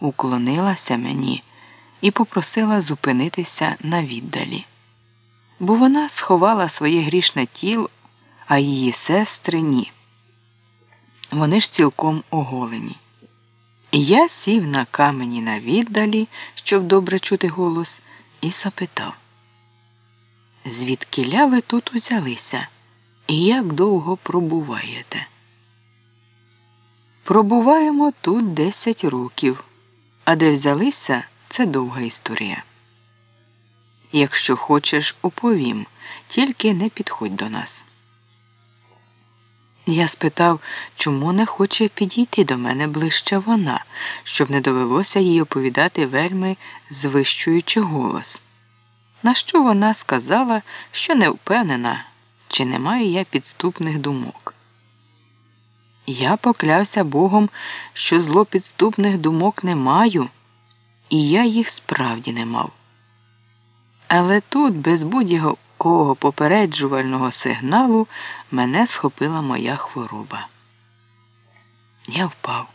уклонилася мені і попросила зупинитися на віддалі. Бо вона сховала своє грішне тіло, а її сестри ні. Вони ж цілком оголені. Я сів на камені на віддалі, щоб добре чути голос, і запитав, звідкиля ви тут узялися і як довго пробуваєте? Пробуваємо тут десять років, а де взялися, це довга історія. Якщо хочеш, оповім, тільки не підходь до нас. Я спитав, чому не хоче підійти до мене ближче вона, щоб не довелося їй оповідати вельми звищуючи голос. На що вона сказала, що не впевнена, чи не маю я підступних думок. Я поклявся Богом, що злопідступних думок не маю, і я їх справді не мав. Але тут, без будь-якого попереджувального сигналу, мене схопила моя хвороба. Я впав,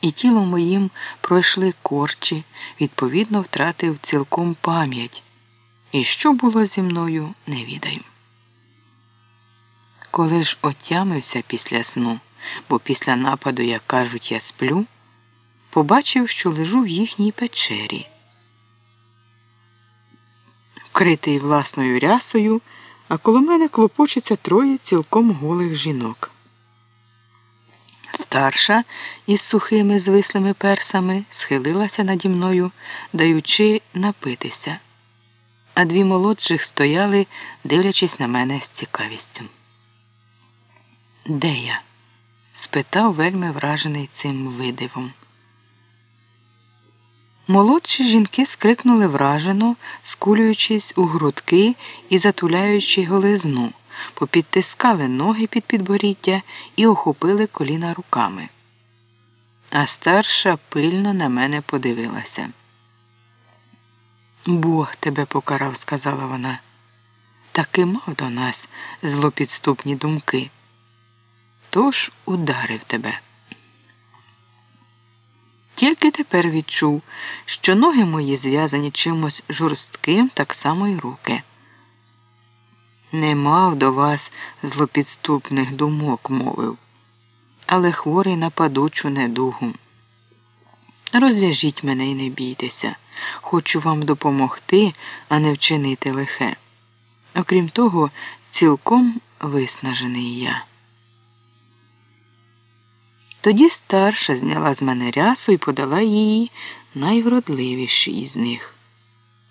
і тілом моїм пройшли корчі, відповідно, втратив цілком пам'ять. І що було зі мною, не відаю. Коли ж отямився після сну, бо після нападу, як кажуть, я сплю, побачив, що лежу в їхній печері вкритий власною рясою, а коло мене клопочуться троє цілком голих жінок. Старша із сухими звислими персами схилилася наді мною, даючи напитися, а дві молодших стояли, дивлячись на мене з цікавістю. Де я? Спитав вельми вражений цим видивом. Молодші жінки скрикнули вражено, скулюючись у грудки і затуляючи голизну, попідтискали ноги під підборіддя і охопили коліна руками. А старша пильно на мене подивилася. Бог тебе покарав, сказала вона. Таки мав до нас злопідступні думки. Тож ударив тебе. Тільки тепер відчув, що ноги мої зв'язані чимось жорстким, так само й руки. Не мав до вас злопідступних думок, мовив, але хворий на падучу недугу. Розв'яжіть мене і не бійтеся. Хочу вам допомогти, а не вчинити лихе. Окрім того, цілком виснажений я. Тоді старша зняла з мене рясу і подала її найвродливішій із них.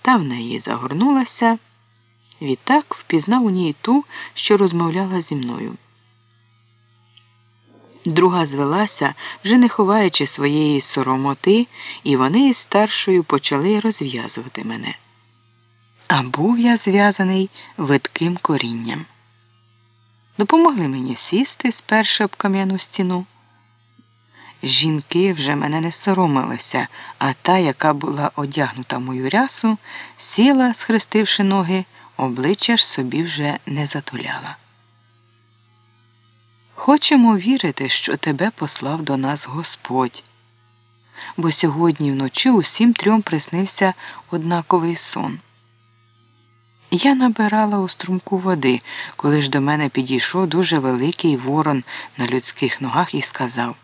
Та в неї загорнулася, відтак впізнав у ній ту, що розмовляла зі мною. Друга звелася, вже не ховаючи своєї соромоти, і вони із старшою почали розв'язувати мене. А був я зв'язаний видким корінням. Допомогли мені сісти сперши об кам'яну стіну. Жінки вже мене не соромилися, а та, яка була одягнута мою рясу, сіла, схрестивши ноги, обличчя ж собі вже не затуляла. Хочемо вірити, що тебе послав до нас Господь. Бо сьогодні вночі усім трьом приснився однаковий сон. Я набирала у струмку води, коли ж до мене підійшов дуже великий ворон на людських ногах і сказав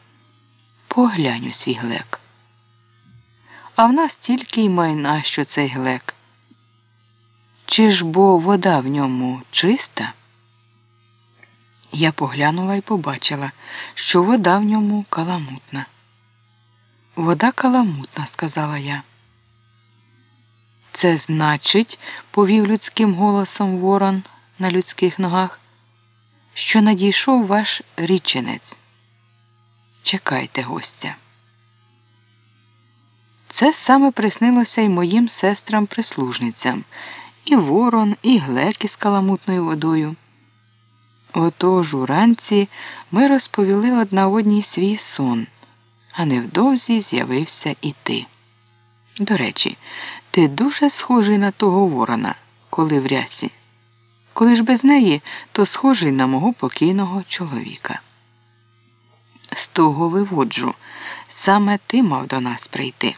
Поглянь у свій глек. А в нас тільки й майна, що цей глек. Чи ж бо вода в ньому чиста? Я поглянула і побачила, що вода в ньому каламутна. Вода каламутна, сказала я. Це значить, повів людським голосом ворон на людських ногах, що надійшов ваш річенець. Чекайте гостя. Це саме приснилося й моїм сестрам-прислужницям і ворон, і глек із каламутною водою. Отож уранці ми розповіли одна одній свій сон, а невдовзі з'явився і ти. До речі, ти дуже схожий на того ворона, коли в рясі. Коли ж без неї, то схожий на мого покійного чоловіка. З того виводжу, Саме ти мав до нас прийти.